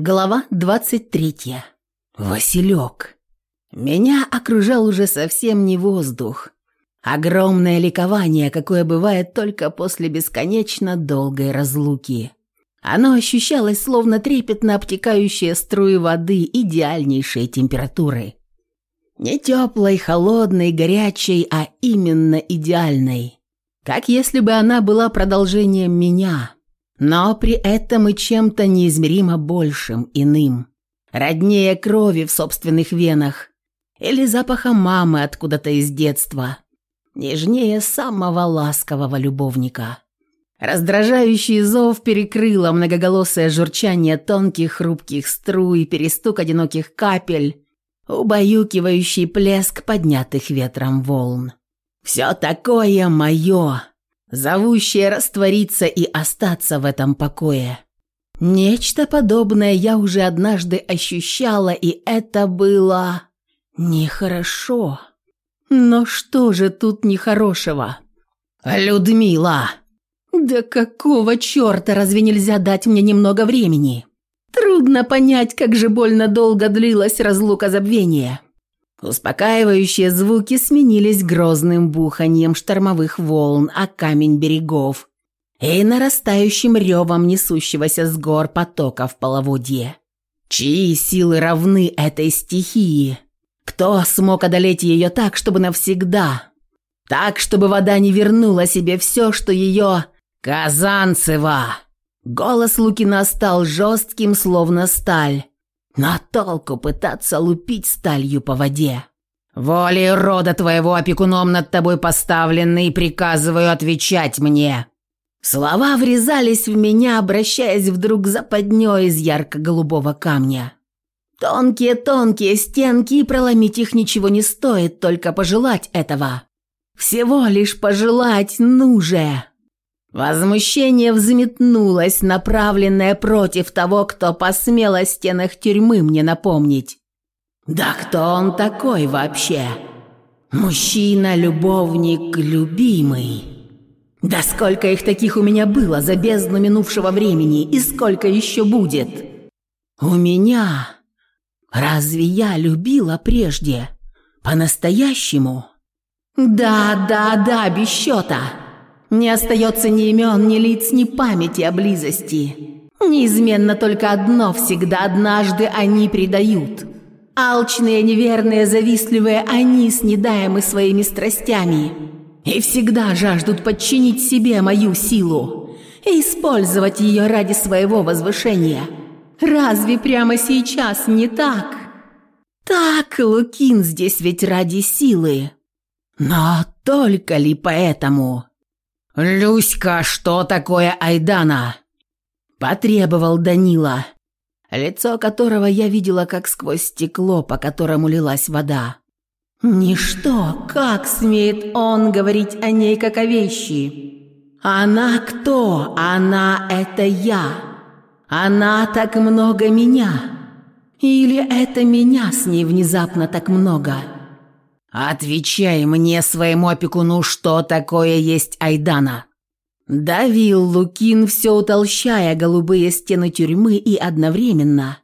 Глава 23. Василек. Меня окружал уже совсем не воздух. Огромное ликование, какое бывает только после бесконечно долгой разлуки. Оно ощущалось, словно трепетно обтекающие струи воды идеальнейшей температуры. Не теплой, холодной, горячей, а именно идеальной. Как если бы она была продолжением меня – но при этом и чем-то неизмеримо большим, иным. Роднее крови в собственных венах или запаха мамы откуда-то из детства, нежнее самого ласкового любовника. Раздражающий зов перекрыло многоголосое журчание тонких хрупких струй, перестук одиноких капель, убаюкивающий плеск поднятых ветром волн. «Все такое мое!» Зовущее раствориться и остаться в этом покое. Нечто подобное я уже однажды ощущала, и это было нехорошо. Но что же тут нехорошего? Людмила! Да какого черта разве нельзя дать мне немного времени? Трудно понять, как же больно долго длилась разлука забвения. Успокаивающие звуки сменились грозным буханием штормовых волн о камень берегов и нарастающим ревом несущегося с гор потока в половодье. Чьи силы равны этой стихии? Кто смог одолеть ее так, чтобы навсегда? Так, чтобы вода не вернула себе все, что ее... Казанцева! Голос Лукина стал жестким, словно сталь, но толку пытаться лупить сталью по воде. Волей рода твоего опекуном над тобой поставленный, приказываю отвечать мне». Слова врезались в меня, обращаясь вдруг западнёй из ярко-голубого камня. Тонкие-тонкие стенки, и проломить их ничего не стоит, только пожелать этого. Всего лишь пожелать, ну же. Возмущение взметнулось, направленное против того, кто посмел о стенах тюрьмы мне напомнить. Да кто он такой вообще? Мужчина, любовник, любимый. Да сколько их таких у меня было за бездну минувшего времени, и сколько еще будет? У меня... Разве я любила прежде? По-настоящему? Да, да, да, без счета. Не остается ни имен, ни лиц, ни памяти о близости. Неизменно только одно всегда однажды они предают. Алчные, неверные, завистливые, они снедаемы своими страстями. И всегда жаждут подчинить себе мою силу и использовать ее ради своего возвышения. Разве прямо сейчас не так? Так, Лукин здесь ведь ради силы. Но только ли поэтому? «Люська, что такое Айдана?» Потребовал Данила, лицо которого я видела как сквозь стекло, по которому лилась вода. «Ничто, как смеет он говорить о ней как о вещи? Она кто? Она – это я. Она так много меня. Или это меня с ней внезапно так много?» «Отвечай мне, своему опекуну, что такое есть Айдана!» Давил Лукин, все утолщая голубые стены тюрьмы и одновременно,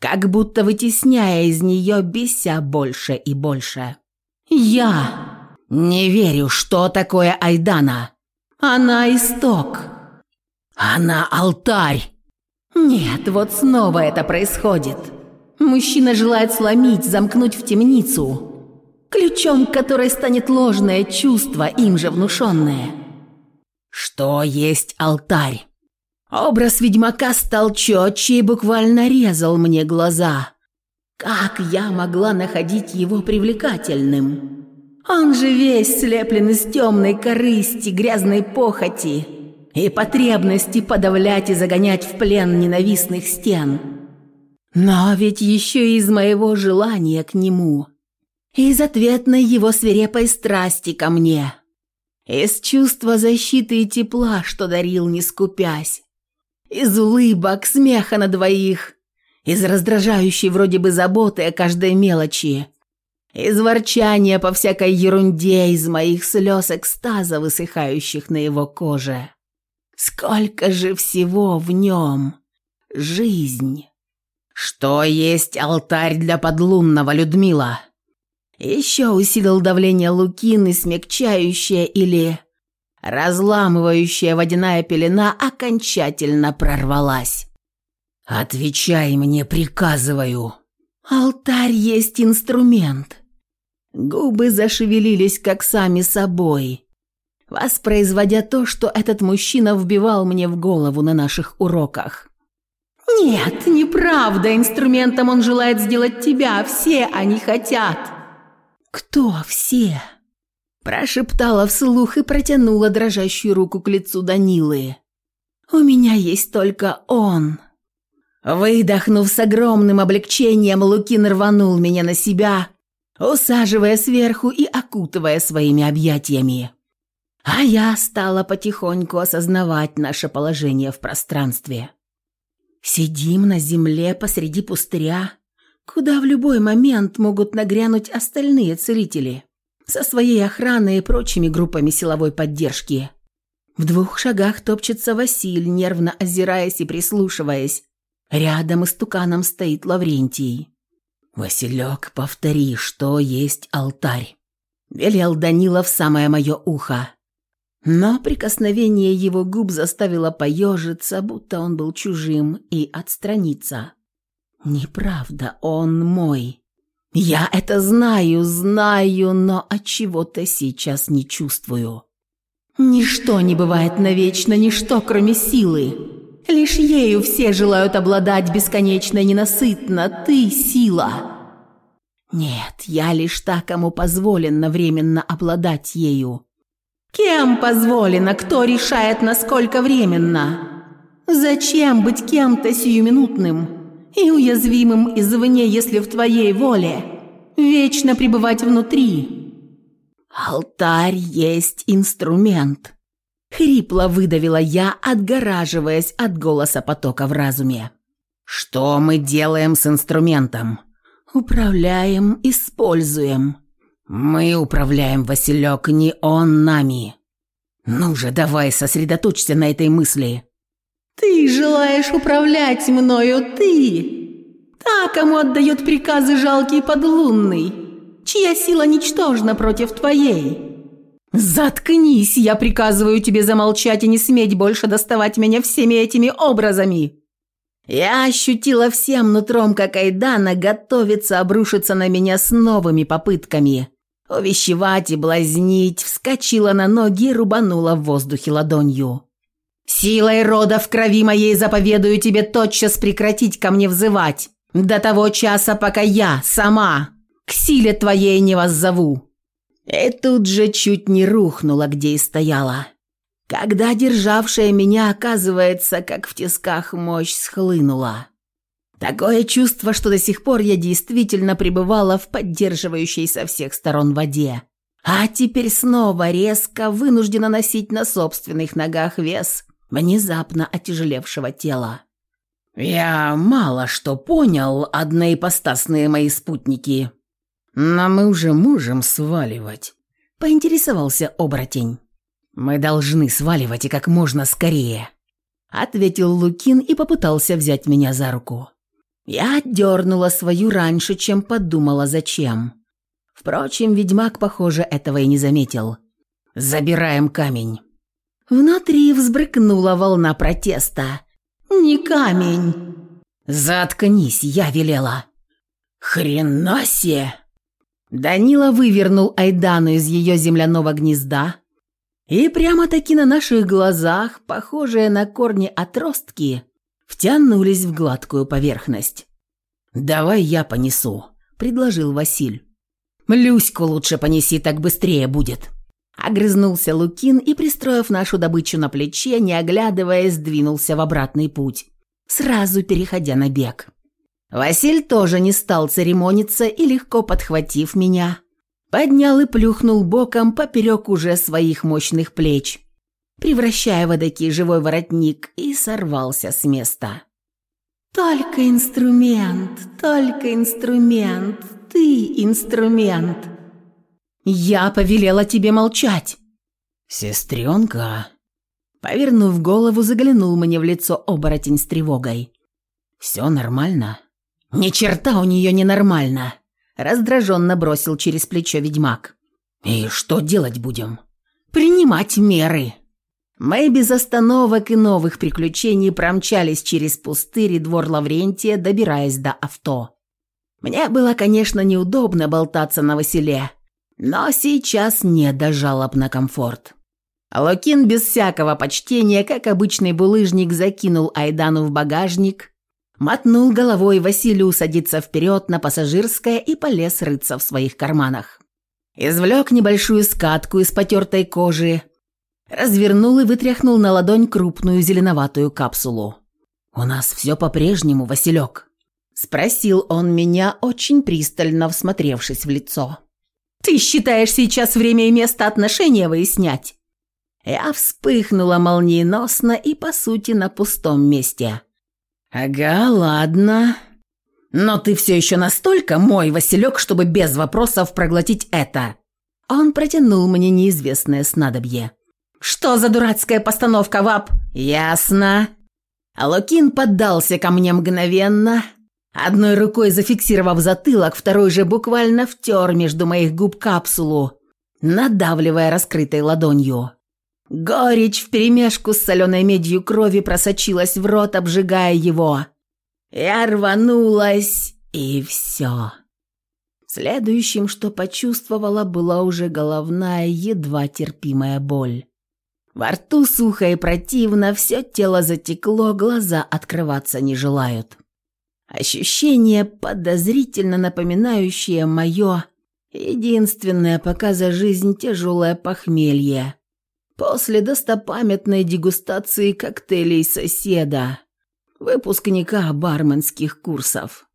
как будто вытесняя из нее беся больше и больше. «Я не верю, что такое Айдана. Она исток. Она алтарь. Нет, вот снова это происходит. Мужчина желает сломить, замкнуть в темницу» ключом которой станет ложное чувство, им же внушенное. Что есть алтарь? Образ ведьмака стал четче и буквально резал мне глаза. Как я могла находить его привлекательным? Он же весь слеплен из темной корысти, грязной похоти и потребности подавлять и загонять в плен ненавистных стен. Но ведь еще из моего желания к нему – из ответной его свирепой страсти ко мне. Из чувства защиты и тепла, что дарил, не скупясь. Из улыбок, смеха на двоих. Из раздражающей вроде бы заботы о каждой мелочи. Из ворчания по всякой ерунде, из моих слез экстаза, высыхающих на его коже. Сколько же всего в нем! Жизнь! «Что есть алтарь для подлунного, Людмила?» Еще усилил давление Лукины, смягчающее или разламывающая водяная пелена окончательно прорвалась. «Отвечай мне, приказываю!» «Алтарь есть инструмент». Губы зашевелились, как сами собой, воспроизводя то, что этот мужчина вбивал мне в голову на наших уроках. «Нет, неправда, инструментом он желает сделать тебя, все они хотят». «Кто все?» Прошептала вслух и протянула дрожащую руку к лицу Данилы. «У меня есть только он». Выдохнув с огромным облегчением, Лукин рванул меня на себя, усаживая сверху и окутывая своими объятиями. А я стала потихоньку осознавать наше положение в пространстве. Сидим на земле посреди пустыря, куда в любой момент могут нагрянуть остальные целители со своей охраной и прочими группами силовой поддержки. В двух шагах топчется Василь, нервно озираясь и прислушиваясь. Рядом истуканом стоит Лаврентий. «Василек, повтори, что есть алтарь», — велел Данила в самое мое ухо. Но прикосновение его губ заставило поежиться, будто он был чужим, и отстраниться. «Неправда, он мой. Я это знаю, знаю, но от чего-то сейчас не чувствую. Ничто не бывает навечно, ничто, кроме силы. Лишь ею все желают обладать бесконечно и ненасытно. Ты – сила. Нет, я лишь та, кому позволено временно обладать ею. Кем позволено, кто решает, насколько временно? Зачем быть кем-то сиюминутным? И уязвимым извне, если в твоей воле, вечно пребывать внутри. Алтарь есть инструмент. Хрипло выдавила я, отгораживаясь от голоса потока в разуме. Что мы делаем с инструментом? Управляем, используем. Мы управляем, Василек, не он нами. Ну же, давай сосредоточься на этой мысли. Ты желаешь управлять мною, ты! Та, кому отдает приказы жалкий подлунный, чья сила ничтожна против твоей. Заткнись, я приказываю тебе замолчать и не сметь больше доставать меня всеми этими образами. Я ощутила всем нутром, как Айдана готовится обрушиться на меня с новыми попытками. Увещевать и блазнить, вскочила на ноги и рубанула в воздухе ладонью. Силой рода в крови моей заповедую тебе тотчас прекратить ко мне взывать, до того часа, пока я сама к силе твоей не воззову». И тут же чуть не рухнула, где и стояла. Когда державшая меня, оказывается, как в тисках мощь схлынула. Такое чувство, что до сих пор я действительно пребывала в поддерживающей со всех сторон воде. А теперь снова резко вынуждена носить на собственных ногах вес внезапно отяжелевшего тела. «Я мало что понял, одноипостасные мои спутники, но мы уже можем сваливать», — поинтересовался оборотень. «Мы должны сваливать и как можно скорее», — ответил Лукин и попытался взять меня за руку. Я отдернула свою раньше, чем подумала, зачем. Впрочем, ведьмак, похоже, этого и не заметил. «Забираем камень». Внутри взбрыкнула волна протеста. «Не камень!» «Заткнись, я велела!» «Хрена себе!» Данила вывернул Айдану из ее земляного гнезда, и прямо-таки на наших глазах, похожие на корни отростки, втянулись в гладкую поверхность. «Давай я понесу», — предложил Василь. «Люську лучше понеси, так быстрее будет». Огрызнулся Лукин и, пристроив нашу добычу на плече, не оглядываясь, двинулся в обратный путь, сразу переходя на бег. Василь тоже не стал церемониться и, легко подхватив меня, поднял и плюхнул боком поперек уже своих мощных плеч, превращая в эдакий живой воротник, и сорвался с места. «Только инструмент, только инструмент, ты инструмент!» «Я повелела тебе молчать!» «Сестренка!» Повернув голову, заглянул мне в лицо оборотень с тревогой. «Все нормально?» «Ни черта у нее ненормально!» Раздраженно бросил через плечо ведьмак. «И что делать будем?» «Принимать меры!» Мы без остановок и новых приключений промчались через пустырь и двор Лаврентия, добираясь до авто. Мне было, конечно, неудобно болтаться на Василе, но сейчас не до жалоб на комфорт. Локин без всякого почтения, как обычный булыжник, закинул Айдану в багажник, мотнул головой Василию садиться вперед на пассажирское и полез рыться в своих карманах. Извлек небольшую скатку из потертой кожи, развернул и вытряхнул на ладонь крупную зеленоватую капсулу. «У нас все по-прежнему, Василек», – спросил он меня, очень пристально всмотревшись в лицо. «Ты считаешь сейчас время и место отношения выяснять?» Я вспыхнула молниеносно и, по сути, на пустом месте. «Ага, ладно. Но ты все еще настолько мой, Василек, чтобы без вопросов проглотить это». Он протянул мне неизвестное снадобье. «Что за дурацкая постановка, Вап?» «Ясно». Лукин поддался ко мне мгновенно, одной рукой зафиксировав затылок, второй же буквально втер между моих губ капсулу, надавливая раскрытой ладонью. Горечь вперемешку с соленой медью крови просочилась в рот, обжигая его. Я рванулась, и все. Следующим, что почувствовала, была уже головная, едва терпимая боль. Во рту сухо и противно, все тело затекло, глаза открываться не желают. Ощущение, подозрительно напоминающее мое, единственное пока за жизнь тяжелое похмелье – После достопамятной дегустации коктейлей соседа, выпускника барменских курсов.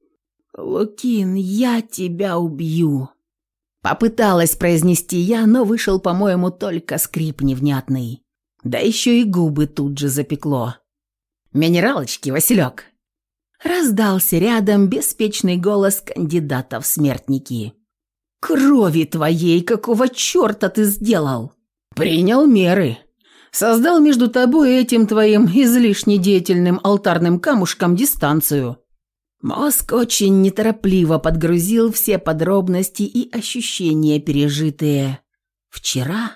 «Лукин, я тебя убью!» Попыталась произнести я, но вышел, по-моему, только скрип невнятный. Да еще и губы тут же запекло. «Минералочки, Василек!» Раздался рядом беспечный голос кандидата в смертники. «Крови твоей, какого черта ты сделал?» «Принял меры. Создал между тобой и этим твоим излишне деятельным алтарным камушком дистанцию». Мозг очень неторопливо подгрузил все подробности и ощущения, пережитые вчера,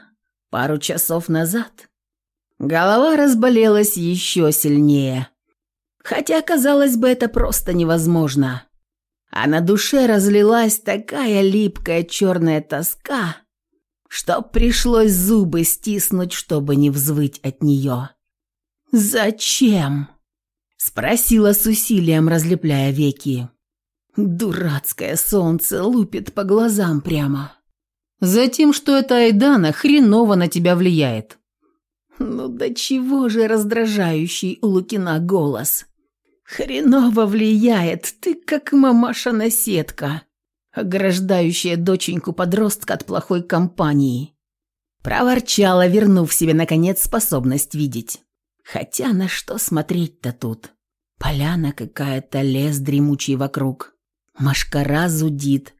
пару часов назад. Голова разболелась еще сильнее. Хотя, казалось бы, это просто невозможно. А на душе разлилась такая липкая черная тоска, что пришлось зубы стиснуть, чтобы не взвыть от нее. «Зачем?» – спросила с усилием, разлепляя веки. Дурацкое солнце лупит по глазам прямо. «Затем, что эта Айдана хреново на тебя влияет». «Ну до чего же раздражающий у Лукина голос?» «Хреново влияет, ты как мамаша-наседка» ограждающая доченьку-подростка от плохой компании. Проворчала, вернув себе, наконец, способность видеть. Хотя на что смотреть-то тут? Поляна какая-то, лес дремучий вокруг. Машкара зудит.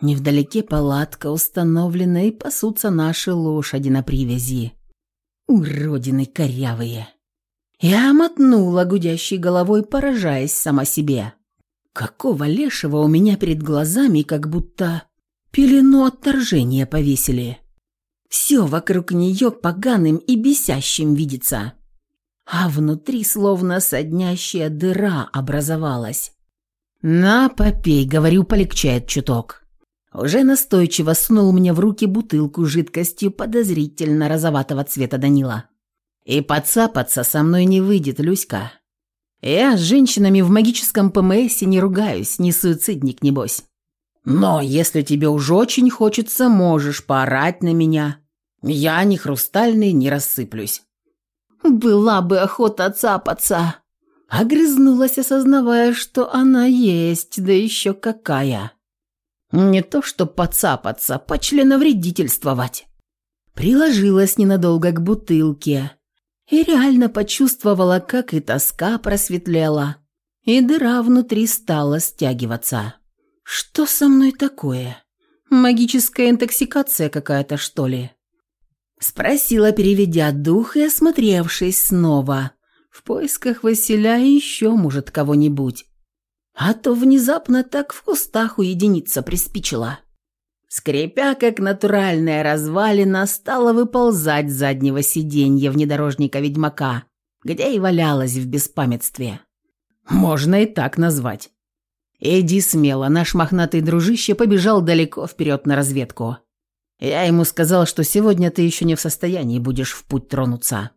Невдалеке палатка установлена, и пасутся наши лошади на привязи. Уродины корявые. Я мотнула гудящей головой, поражаясь сама себе. Какого лешего у меня перед глазами как будто пелену отторжения повесили. Все вокруг нее поганым и бесящим видится. А внутри словно соднящая дыра образовалась. «На, попей», — говорю, полегчает чуток. Уже настойчиво сунул мне в руки бутылку жидкостью подозрительно розоватого цвета Данила. «И подцапаться со мной не выйдет, Люська. Я с женщинами в магическом ПМСе не ругаюсь, не суицидник, небось. Но если тебе уж очень хочется, можешь поорать на меня. Я не хрустальный, не рассыплюсь». «Была бы охота цапаться!» Огрызнулась, осознавая, что она есть, да еще какая. Не то что поцапаться, почленовредительствовать. Приложилась ненадолго к бутылке, и реально почувствовала, как и тоска просветлела, и дыра внутри стала стягиваться. «Что со мной такое? Магическая интоксикация какая-то, что ли?» Спросила, переведя дух и осмотревшись снова. В поисках Василя еще, может, кого-нибудь. А то внезапно так в кустах уединиться приспичило. Скрипя, как натуральная развалина, стала выползать с заднего сиденья внедорожника-ведьмака, где и валялась в беспамятстве. Можно и так назвать. Иди смело, наш мохнатый дружище побежал далеко вперед на разведку. Я ему сказал, что сегодня ты еще не в состоянии будешь в путь тронуться.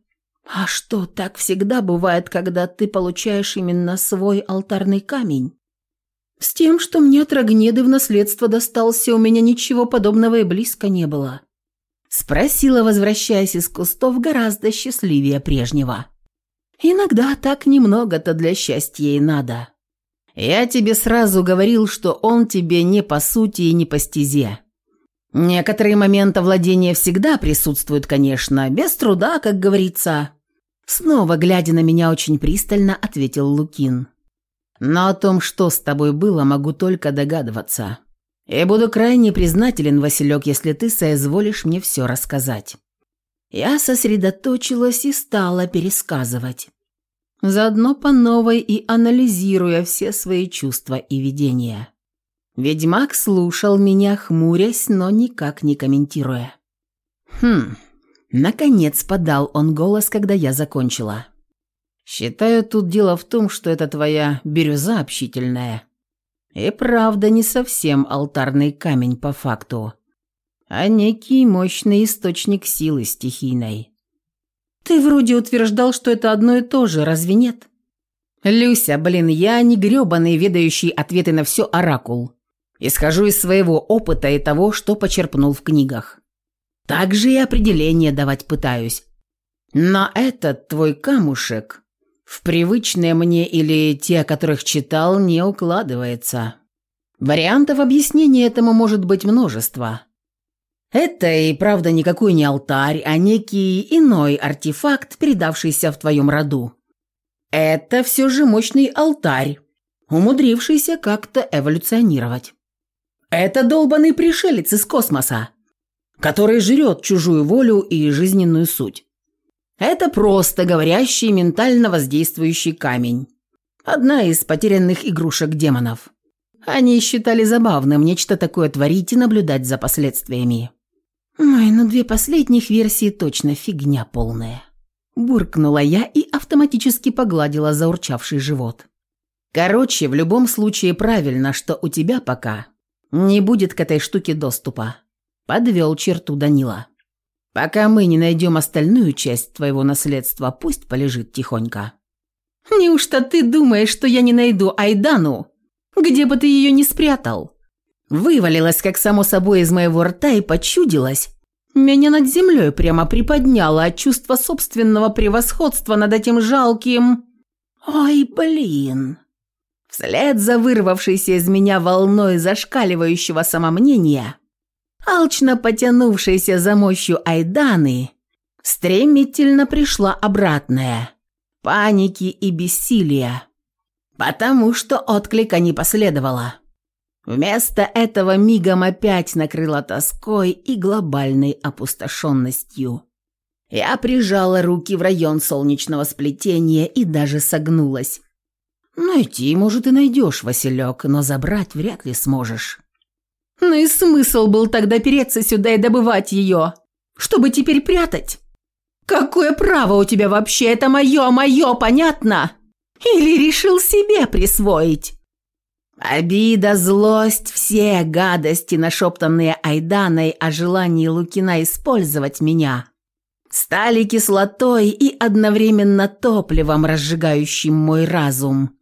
А что, так всегда бывает, когда ты получаешь именно свой алтарный камень? С тем, что мне от Рогнеды в наследство достался, у меня ничего подобного и близко не было. Спросила, возвращаясь из кустов, гораздо счастливее прежнего. Иногда так немного-то для счастья и надо. Я тебе сразу говорил, что он тебе не по сути и не по стезе. Некоторые моменты владения всегда присутствуют, конечно, без труда, как говорится. Снова, глядя на меня очень пристально, ответил Лукин. Но о том, что с тобой было, могу только догадываться. И буду крайне признателен, Василек, если ты соизволишь мне все рассказать. Я сосредоточилась и стала пересказывать. Заодно по новой и анализируя все свои чувства и видения. Ведьмак слушал меня, хмурясь, но никак не комментируя. «Хм...» Наконец подал он голос, когда я закончила. Считаю, тут дело в том, что это твоя бирюза общительная. И правда не совсем алтарный камень по факту, а некий мощный источник силы стихийной. Ты вроде утверждал, что это одно и то же, разве нет? Люся, блин, я не грёбаный, ведающий ответы на все оракул. Исхожу из своего опыта и того, что почерпнул в книгах. Также и определение давать пытаюсь. Но этот твой камушек в привычные мне или те, о которых читал, не укладывается. Вариантов объяснения этому может быть множество. Это и правда никакой не алтарь, а некий иной артефакт, передавшийся в твоем роду. Это все же мощный алтарь, умудрившийся как-то эволюционировать. Это долбанный пришелец из космоса, который жрет чужую волю и жизненную суть. Это просто говорящий ментально воздействующий камень. Одна из потерянных игрушек демонов. Они считали забавным нечто такое творить и наблюдать за последствиями. Ой, ну две последних версии точно фигня полная. Буркнула я и автоматически погладила заурчавший живот. Короче, в любом случае правильно, что у тебя пока не будет к этой штуке доступа. Подвел черту Данила. Пока мы не найдем остальную часть твоего наследства, пусть полежит тихонько». «Неужто ты думаешь, что я не найду Айдану? Где бы ты ее не спрятал?» Вывалилась, как само собой, из моего рта и почудилась. Меня над землей прямо приподняло от чувства собственного превосходства над этим жалким... Ой, блин. Вслед за вырвавшейся из меня волной зашкаливающего самомнения алчно потянувшаяся за мощью Айданы, стремительно пришла обратная – паники и бессилия, потому что отклика не последовало. Вместо этого мигом опять накрыла тоской и глобальной опустошенностью. Я прижала руки в район солнечного сплетения и даже согнулась. «Найти, может, и найдешь, Василек, но забрать вряд ли сможешь». Ну и смысл был тогда переться сюда и добывать ее, чтобы теперь прятать? Какое право у тебя вообще? Это мое, мое, понятно? Или решил себе присвоить? Обида, злость, все гадости, нашептанные Айданой о желании Лукина использовать меня, стали кислотой и одновременно топливом, разжигающим мой разум.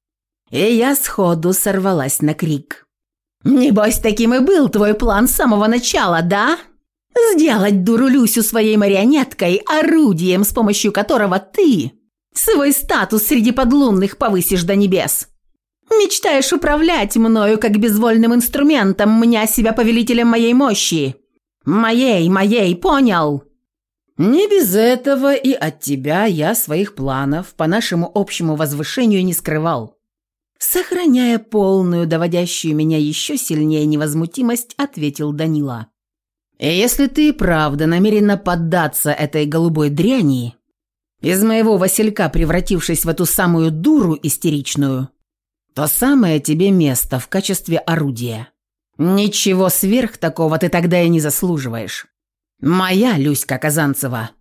И я сходу сорвалась на крик. «Небось, таким и был твой план с самого начала, да? Сделать дуру Люсю своей марионеткой, орудием, с помощью которого ты свой статус среди подлунных повысишь до небес. Мечтаешь управлять мною, как безвольным инструментом, меня себя повелителем моей мощи. Моей, моей, понял?» «Не без этого и от тебя я своих планов по нашему общему возвышению не скрывал. Сохраняя полную, доводящую меня еще сильнее невозмутимость, ответил Данила. «И если ты правда намерена поддаться этой голубой дряни, из моего Василька превратившись в эту самую дуру истеричную, то самое тебе место в качестве орудия. Ничего сверх такого ты тогда и не заслуживаешь. Моя Люська Казанцева.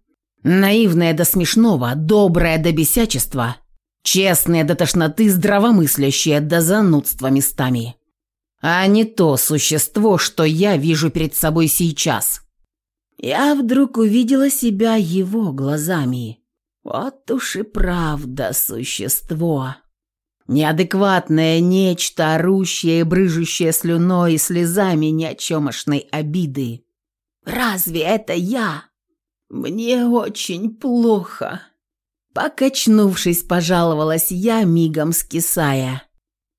Наивная до смешного, добрая до бесячества, честная до тошноты, здравомыслящая до занудства местами. А не то существо, что я вижу перед собой сейчас. Я вдруг увидела себя его глазами. Вот уж и правда существо. Неадекватное нечто, орущее и брыжущее слюной и слезами ни обиды. «Разве это я? Мне очень плохо!» Покачнувшись, пожаловалась я, мигом скисая.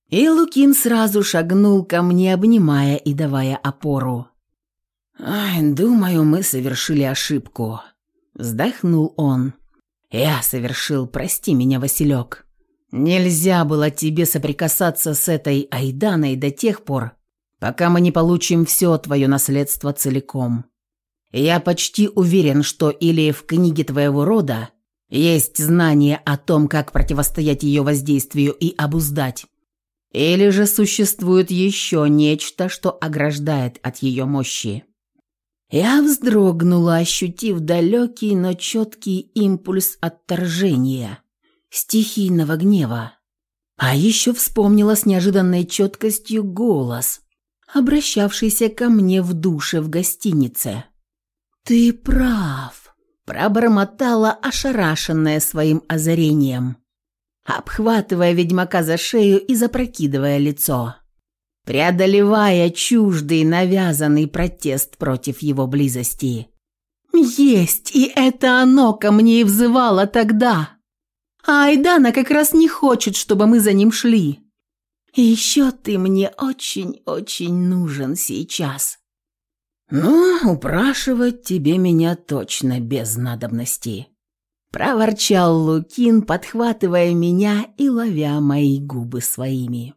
И Лукин сразу шагнул ко мне, обнимая и давая опору. «Ай, думаю, мы совершили ошибку», — вздохнул он. «Я совершил, прости меня, Василек. Нельзя было тебе соприкасаться с этой Айданой до тех пор, пока мы не получим все твое наследство целиком. Я почти уверен, что или в книге твоего рода есть знание о том, как противостоять ее воздействию и обуздать, или же существует еще нечто, что ограждает от ее мощи. Я вздрогнула, ощутив далекий, но четкий импульс отторжения, стихийного гнева. А еще вспомнила с неожиданной четкостью голос, обращавшийся ко мне в душе в гостинице. «Ты прав», – пробормотала, ошарашенная своим озарением обхватывая ведьмака за шею и запрокидывая лицо, преодолевая чуждый навязанный протест против его близости. «Есть, и это оно ко мне и взывало тогда. А Айдана как раз не хочет, чтобы мы за ним шли. И еще ты мне очень-очень нужен сейчас». «Ну, упрашивать тебе меня точно без надобности», проворчал Лукин, подхватывая меня и ловя мои губы своими.